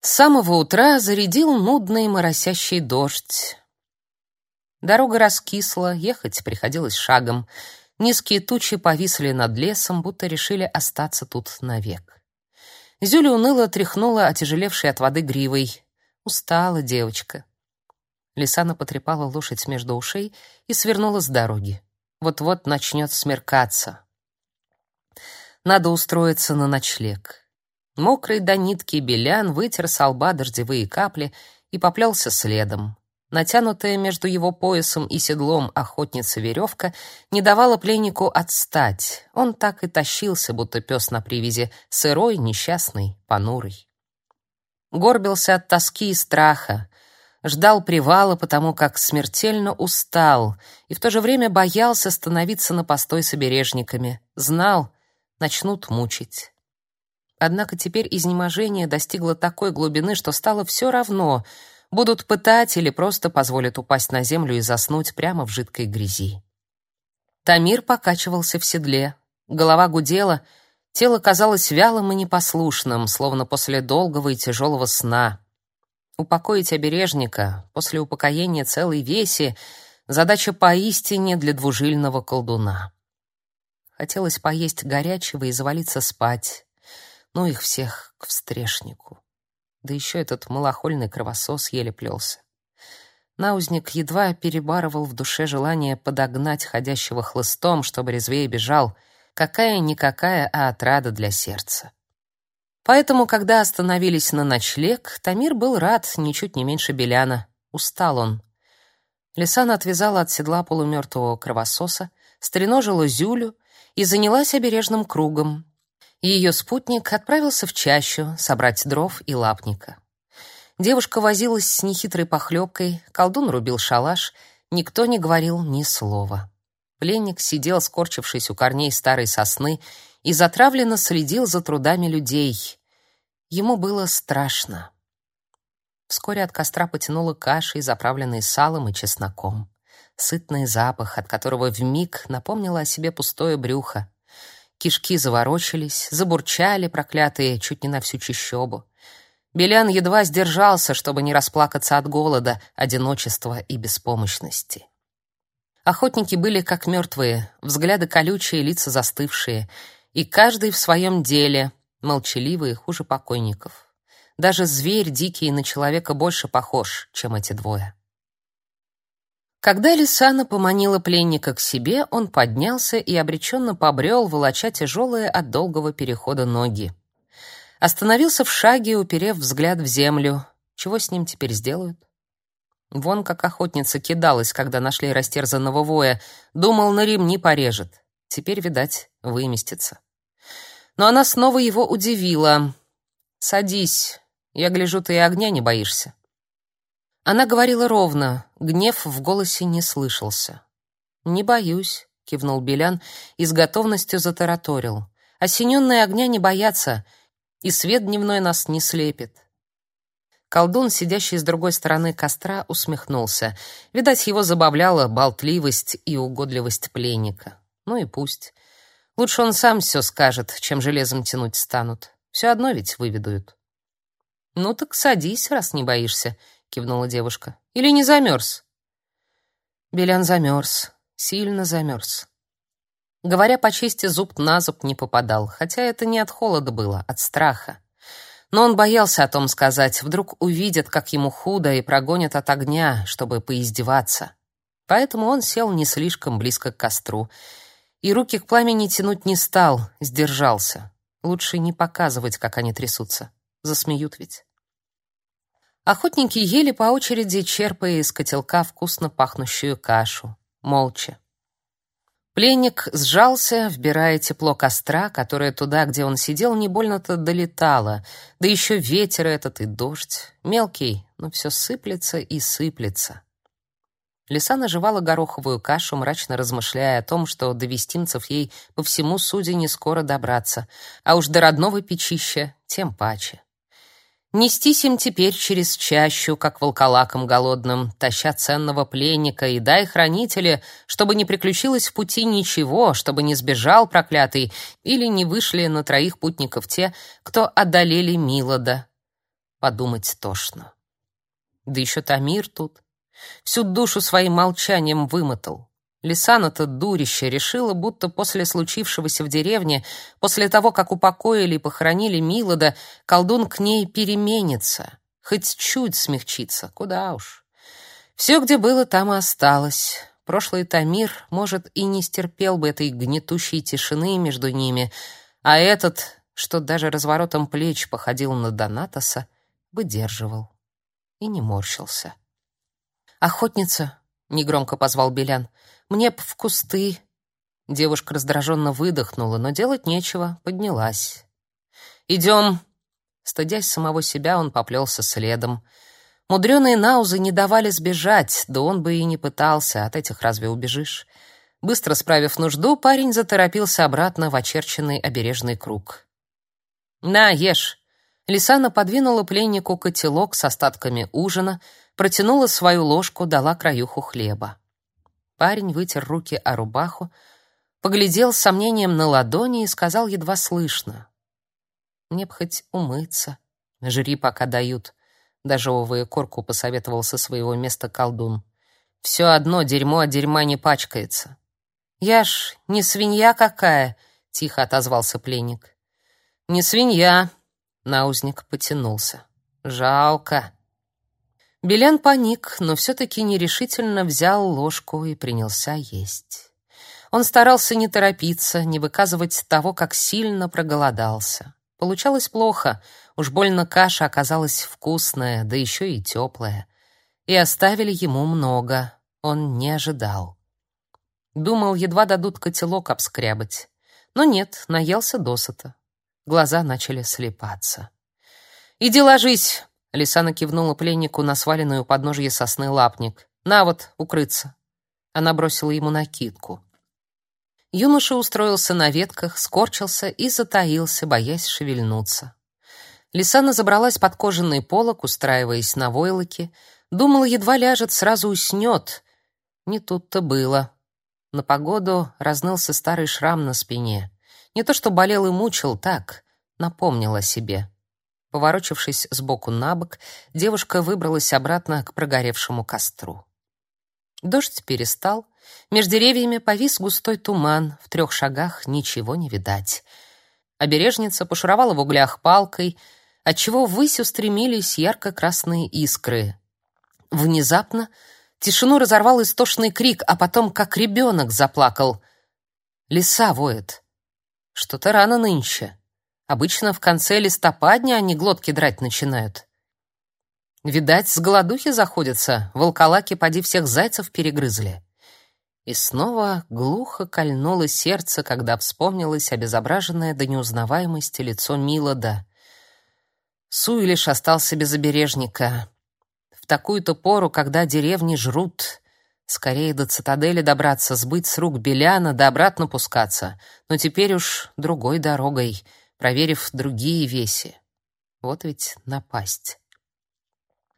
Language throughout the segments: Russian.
С самого утра зарядил нудный моросящий дождь. Дорога раскисла, ехать приходилось шагом. Низкие тучи повисли над лесом, будто решили остаться тут навек. Зюля уныло тряхнула отяжелевшей от воды гривой. Устала девочка. Лисана потрепала лошадь между ушей и свернула с дороги. Вот-вот начнет смеркаться. Надо устроиться на ночлег. Мокрый до нитки Белян вытер с лба дождевые капли и поплелся следом. Натянутая между его поясом и седлом охотница веревка не давала пленнику отстать. Он так и тащился, будто пес на привязи, сырой, несчастный, понурый. Горбился от тоски и страха, ждал привала, потому как смертельно устал, и в то же время боялся становиться на постой с обережниками. Знал, начнут мучить. Однако теперь изнеможение достигло такой глубины, что стало все равно, будут пытать или просто позволят упасть на землю и заснуть прямо в жидкой грязи. Тамир покачивался в седле, голова гудела, тело казалось вялым и непослушным, словно после долгого и тяжелого сна. Упокоить обережника после упокоения целой веси — задача поистине для двужильного колдуна. Хотелось поесть горячего и завалиться спать. Ну их всех к встрешнику. Да еще этот малохольный кровосос еле плелся. Наузник едва перебарывал в душе желание подогнать ходящего хлыстом, чтобы резвее бежал. Какая-никакая, а отрада для сердца. Поэтому, когда остановились на ночлег, Тамир был рад ничуть не меньше Беляна. Устал он. Лисана отвязала от седла полумертвого кровососа, стреножила Зюлю и занялась обережным кругом. Ее спутник отправился в чащу собрать дров и лапника. Девушка возилась с нехитрой похлебкой, колдун рубил шалаш, никто не говорил ни слова. Пленник сидел, скорчившись у корней старой сосны, и затравленно следил за трудами людей. Ему было страшно. Вскоре от костра потянуло кашей, заправленной салом и чесноком. Сытный запах, от которого вмиг напомнило о себе пустое брюхо. Кишки заворочились, забурчали проклятые чуть не на всю чащобу. Белян едва сдержался, чтобы не расплакаться от голода, одиночества и беспомощности. Охотники были как мертвые, взгляды колючие, лица застывшие, и каждый в своем деле, молчаливые, хуже покойников. Даже зверь дикий на человека больше похож, чем эти двое. Когда Лисана поманила пленника к себе, он поднялся и обреченно побрел, волоча тяжелые от долгого перехода ноги. Остановился в шаге, уперев взгляд в землю. Чего с ним теперь сделают? Вон как охотница кидалась, когда нашли растерзанного воя. Думал, на ремни порежет. Теперь, видать, выместится но она снова его удивила. «Садись. Я гляжу, ты и огня не боишься». Она говорила ровно, гнев в голосе не слышался. «Не боюсь», — кивнул Белян и с готовностью затараторил. «Осененные огня не боятся, и свет дневной нас не слепит». Колдун, сидящий с другой стороны костра, усмехнулся. Видать, его забавляла болтливость и угодливость пленника. Ну и пусть. Лучше он сам все скажет, чем железом тянуть станут. Все одно ведь выведают. Ну так садись, раз не боишься, кивнула девушка. Или не замерз?» Белян замерз, сильно замерз. Говоря по чести, зуб на зуб не попадал, хотя это не от холода было, от страха. Но он боялся о том сказать, вдруг увидят, как ему худо, и прогонят от огня, чтобы поиздеваться. Поэтому он сел не слишком близко к костру и руки к пламени тянуть не стал, сдержался. Лучше не показывать, как они трясутся. Засмеют ведь. Охотники ели по очереди, черпая из котелка вкусно пахнущую кашу, молча. Пленник сжался, вбирая тепло костра, которое туда, где он сидел, не больно-то долетало. Да еще ветер этот и дождь. Мелкий, но все сыплется и сыплется. Лиса наживала гороховую кашу, мрачно размышляя о том, что до вестимцев ей по всему суде не скоро добраться, а уж до родного печища тем паче. Нестись им теперь через чащу, как волколаком голодным, таща ценного пленника, и дай хранители, чтобы не приключилось в пути ничего, чтобы не сбежал проклятый или не вышли на троих путников те, кто одолели Милода. подумать тошно. Да еще Тамир тут. Всю душу своим молчанием вымотал. Лисана-то дурище решила, будто после случившегося в деревне, после того, как упокоили и похоронили Милода, колдун к ней переменится, хоть чуть смягчится, куда уж. Все, где было, там и осталось. Прошлый Тамир, может, и не стерпел бы этой гнетущей тишины между ними, а этот, что даже разворотом плеч походил на Донатоса, выдерживал и не морщился. «Охотница!» — негромко позвал Белян. «Мне б в кусты!» Девушка раздраженно выдохнула, но делать нечего, поднялась. «Идем!» Стыдясь самого себя, он поплелся следом. Мудреные наузы не давали сбежать, да он бы и не пытался, от этих разве убежишь? Быстро справив нужду, парень заторопился обратно в очерченный обережный круг. «На, ешь!» Лисана подвинула пленнику котелок с остатками ужина, протянула свою ложку, дала краюху хлеба. Парень вытер руки о рубаху, поглядел с сомнением на ладони и сказал едва слышно. «Мне б хоть умыться. Жри, пока дают». Дожевывая корку, посоветовал со своего места колдун. «Все одно дерьмо от дерьма не пачкается». «Я ж не свинья какая», — тихо отозвался пленник. «Не свинья», — наузник потянулся. «Жалко». Белян паник, но все-таки нерешительно взял ложку и принялся есть. Он старался не торопиться, не выказывать того, как сильно проголодался. Получалось плохо, уж больно каша оказалась вкусная, да еще и теплая. И оставили ему много, он не ожидал. Думал, едва дадут котелок обскрябать. Но нет, наелся досыта. Глаза начали слепаться. «Иди ложись!» — Лисана кивнула пленнику на сваленную у подножья сосны лапник. «На вот, укрыться!» Она бросила ему накидку. Юноша устроился на ветках, скорчился и затаился, боясь шевельнуться. Лисана забралась под кожаный полог, устраиваясь на войлоке. Думала, едва ляжет, сразу уснет. Не тут-то было. На погоду разнылся старый шрам на спине. Не то что болел и мучил, так, напомнил о себе. Поворочившись сбоку на бок, девушка выбралась обратно к прогоревшему костру. Дождь перестал, между деревьями повис густой туман, в трех шагах ничего не видать. Обережница пошуровала в углях палкой, отчего ввысь устремились ярко-красные искры. Внезапно Тишину разорвал истошный крик, а потом как ребенок заплакал. Лиса воет. Что-то рано нынче. Обычно в конце листопадня они глотки драть начинают. Видать, с голодухи заходятся, волколаки поди всех зайцев перегрызли. И снова глухо кольнуло сердце, когда вспомнилось обезображенное до неузнаваемости лицо Милода. Суй лишь остался без обережника такую-то пору, когда деревни жрут. Скорее до цитадели добраться, сбыть с рук Беляна, да обратно пускаться. Но теперь уж другой дорогой, проверив другие веси. Вот ведь напасть.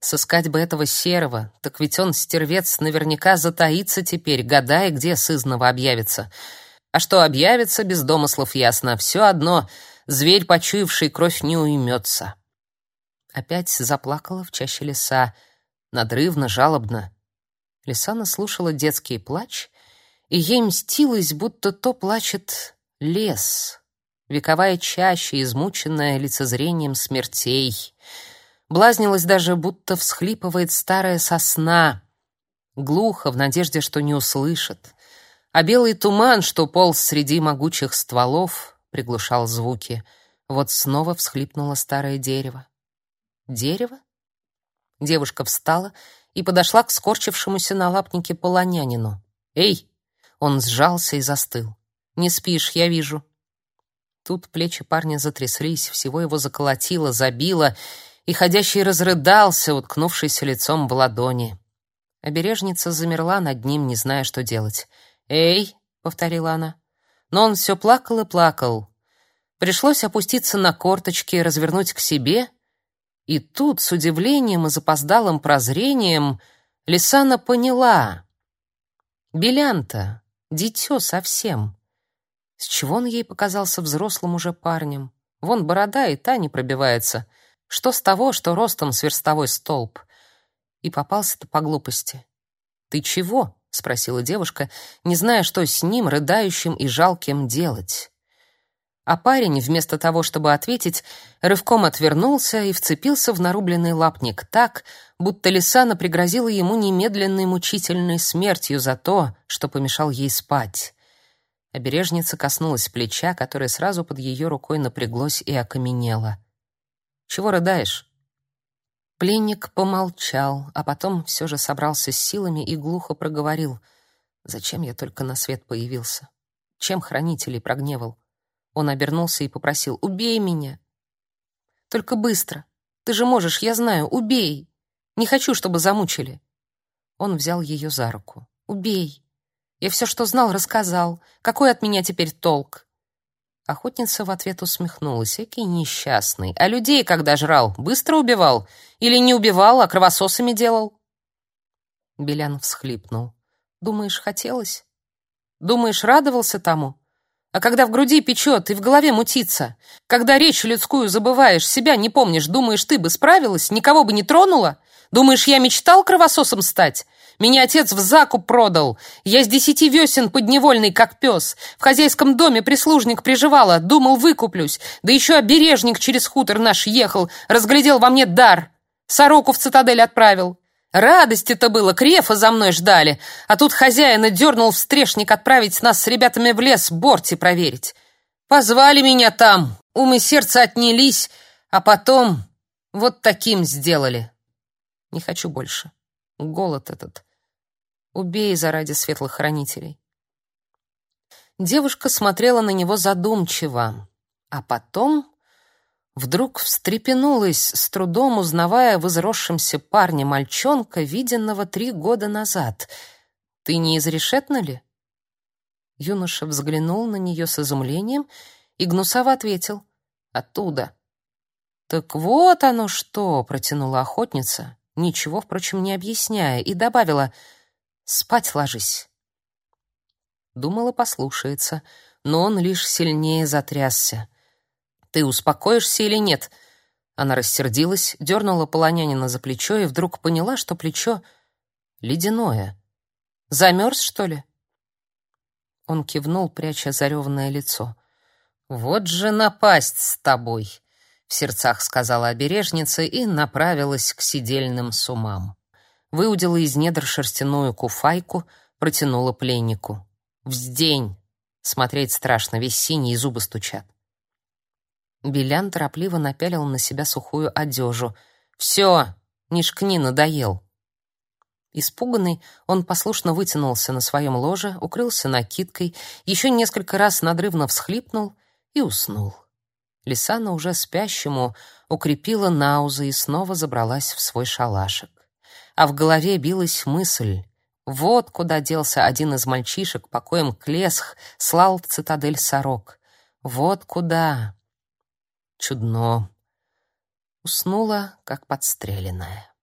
Сыскать бы этого серого, так ведь он, стервец, наверняка затаится теперь, гадая, где сызново объявится. А что объявится, без домыслов ясно. Все одно, зверь, почуявший кровь, не уймется. Опять заплакала в чаще леса, надрывно, жалобно. Лисана слушала детский плач, и ей мстилось, будто то плачет лес, вековая чаще, измученная лицезрением смертей. Блазнилась даже, будто всхлипывает старая сосна, глухо, в надежде, что не услышит. А белый туман, что полз среди могучих стволов, приглушал звуки. Вот снова всхлипнуло старое дерево. Дерево? Девушка встала и подошла к скорчившемуся на лапнике полонянину. «Эй!» Он сжался и застыл. «Не спишь, я вижу». Тут плечи парня затряслись, всего его заколотило, забило, и ходящий разрыдался, уткнувшись лицом в ладони. Обережница замерла над ним, не зная, что делать. «Эй!» — повторила она. Но он все плакал и плакал. Пришлось опуститься на корточки, развернуть к себе и тут, с удивлением и запоздалым прозрением, Лисана поняла. Белянта, дитё совсем. С чего он ей показался взрослым уже парнем? Вон борода и та не пробивается. Что с того, что ростом сверстовой столб? И попался-то по глупости. «Ты чего?» — спросила девушка, не зная, что с ним, рыдающим и жалким, делать. А парень, вместо того, чтобы ответить, рывком отвернулся и вцепился в нарубленный лапник так, будто Лисана пригрозила ему немедленной мучительной смертью за то, что помешал ей спать. Обережница коснулась плеча, которое сразу под ее рукой напряглось и окаменело. «Чего рыдаешь?» Пленник помолчал, а потом все же собрался с силами и глухо проговорил. «Зачем я только на свет появился? Чем хранителей прогневал?» Он обернулся и попросил «Убей меня!» «Только быстро! Ты же можешь, я знаю, убей! Не хочу, чтобы замучили!» Он взял ее за руку. «Убей! Я все, что знал, рассказал. Какой от меня теперь толк?» Охотница в ответ усмехнулась. Экий несчастный. А людей, когда жрал, быстро убивал? Или не убивал, а кровососами делал? Белян всхлипнул. Думаешь, хотелось? Думаешь, радовался тому? А когда в груди печет и в голове мутится, когда речь людскую забываешь, себя не помнишь, думаешь, ты бы справилась, никого бы не тронула? Думаешь, я мечтал кровососом стать? Меня отец в закуп продал. Я с десяти весен подневольный, как пес. В хозяйском доме прислужник приживала, думал, выкуплюсь. Да еще обережник через хутор наш ехал, разглядел во мне дар. Сороку в цитадель отправил. Радости-то было, крефа за мной ждали. А тут хозяина дернул встрешник отправить нас с ребятами в лес борти проверить. Позвали меня там, ум и сердце отнялись, а потом вот таким сделали. Не хочу больше. Голод этот. Убей заради светлых хранителей. Девушка смотрела на него задумчиво, а потом вдруг встрепенулась, с трудом узнавая в изросшемся парне мальчонка, виденного три года назад. «Ты не из Решетна ли?» Юноша взглянул на нее с изумлением и гнусаво ответил. «Оттуда». «Так вот оно что!» — протянула охотница, ничего, впрочем, не объясняя, и добавила «Спать ложись». Думала, послушается, но он лишь сильнее затрясся. «Ты успокоишься или нет?» Она рассердилась, дернула полонянина за плечо и вдруг поняла, что плечо ледяное. «Замерз, что ли?» Он кивнул, пряча зареванное лицо. «Вот же напасть с тобой!» в сердцах сказала обережница и направилась к сидельным сумам. Выудила из недр шерстяную куфайку, протянула пленнику. «Вздень!» Смотреть страшно, весь синий, и зубы стучат. Белян торопливо напялил на себя сухую одежу. «Все, не шкни, надоел!» Испуганный, он послушно вытянулся на своем ложе, укрылся накидкой, еще несколько раз надрывно всхлипнул и уснул. Лисана уже спящему укрепила наузы и снова забралась в свой шалашик. А в голове билась мысль. Вот куда делся один из мальчишек, покоем Клесх слал в цитадель сорок. Вот куда. Чудно. Уснула, как подстреленная.